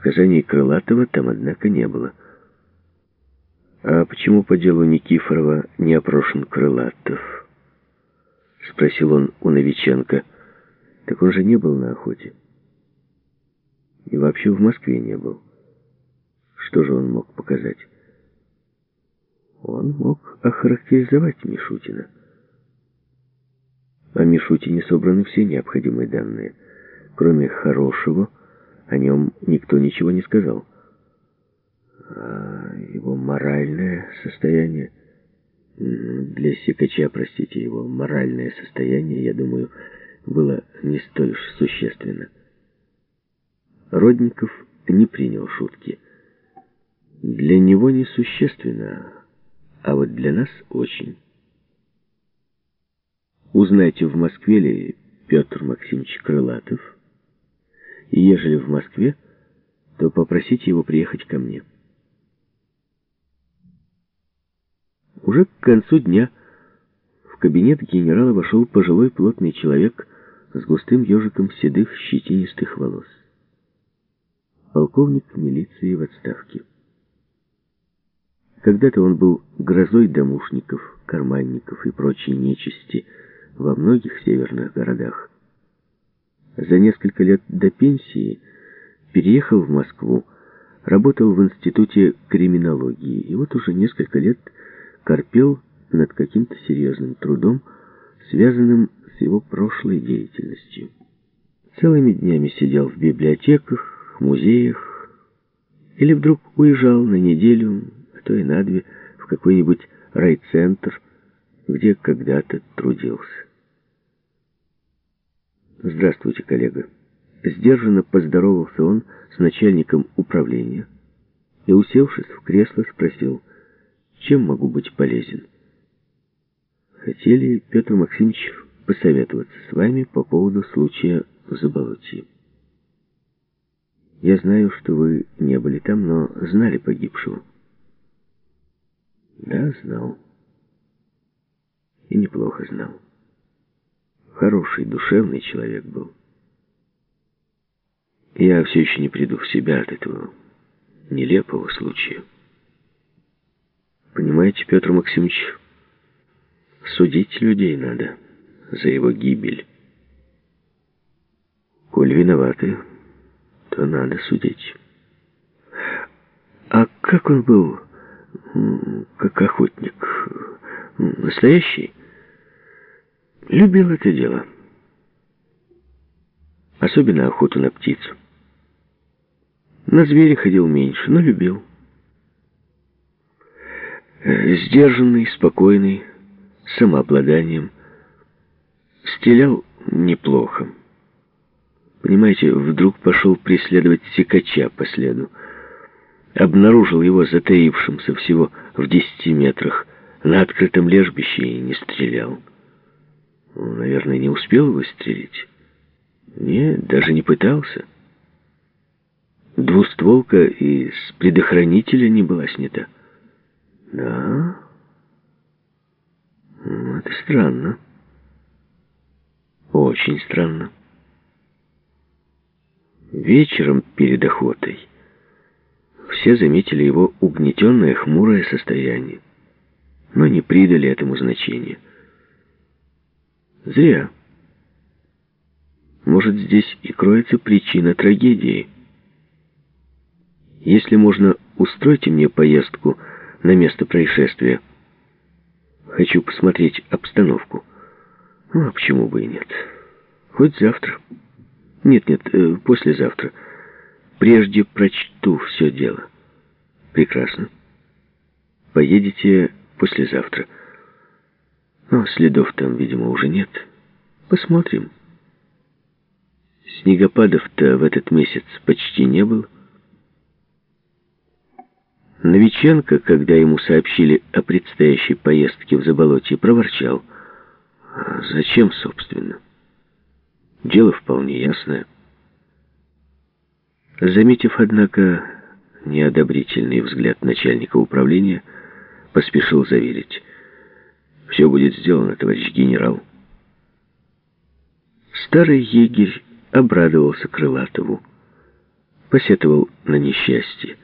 Показаний Крылатова там, однако, не было. «А почему по делу Никифорова не опрошен Крылатов?» — спросил он у Новиченко. «Так он же не был на охоте. И вообще в Москве не был. Что же он мог показать?» Он мог охарактеризовать Мишутина. О Мишутине собраны все необходимые данные. Кроме хорошего, о нем никто ничего не сказал. А его моральное состояние... Для Сикача, простите, его моральное состояние, я думаю, было не столь уж существенно. Родников не принял шутки. Для него несущественно, а вот для нас очень. Узнайте, в Москве ли Петр Максимович Крылатов, и ежели в Москве, то попросите его приехать ко мне. Уже к концу дня в кабинет генерала вошел пожилой плотный человек с густым ежиком седых щетинистых волос. Полковник милиции в отставке. Когда-то он был грозой домушников, карманников и прочей нечисти во многих северных городах. За несколько лет до пенсии переехал в Москву, работал в институте криминологии и вот уже несколько лет корпел над каким-то серьезным трудом, связанным с его прошлой деятельностью. Целыми днями сидел в библиотеках, музеях или вдруг уезжал на неделю, а то и на две, в какой-нибудь райцентр, где когда-то трудился. «Здравствуйте, коллега». Сдержанно поздоровался он с начальником управления и, усевшись в кресло, спросил, чем могу быть полезен? Хотели, Петр Максимович, посоветоваться с вами по поводу случая в Заболотье. Я знаю, что вы не были там, но знали погибшего. Да, знал. И неплохо знал. Хороший, душевный человек был. Я все еще не приду в себя от этого нелепого случая. Понимаете, Петр Максимович, судить людей надо за его гибель. Коль виноваты, то надо судить. А как он был, как охотник, настоящий? Любил это дело. Особенно охоту на птицу. На зверя ходил меньше, но любил. Сдержанный, спокойный, самообладанием. Стрелял неплохо. Понимаете, вдруг пошел преследовать секача по следу. Обнаружил его затаившимся всего в десяти метрах на открытом лежбище и не стрелял. Наверное, не успел выстрелить. Нет, даже не пытался. Двустволка и с предохранителя не была снята. Да? Ну, это странно. Очень странно. Вечером перед охотой все заметили его угнетенное хмурое состояние, но не придали этому значения. Зря. Может, здесь и кроется причина трагедии. Если можно, устройте мне поездку на место происшествия. Хочу посмотреть обстановку. Ну, а почему бы и нет? Хоть завтра. Нет-нет, э, послезавтра. Прежде прочту все дело. Прекрасно. Поедете послезавтра. Но следов там, видимо, уже нет. Посмотрим. Снегопадов-то в этот месяц почти не было. Новиченко, когда ему сообщили о предстоящей поездке в Заболотье, проворчал. «А «Зачем, собственно? Дело вполне ясное». Заметив, однако, неодобрительный взгляд начальника управления, поспешил заверить. «Все будет сделано, товарищ генерал». Старый егерь обрадовался Крылатову. посетовал на несчастье.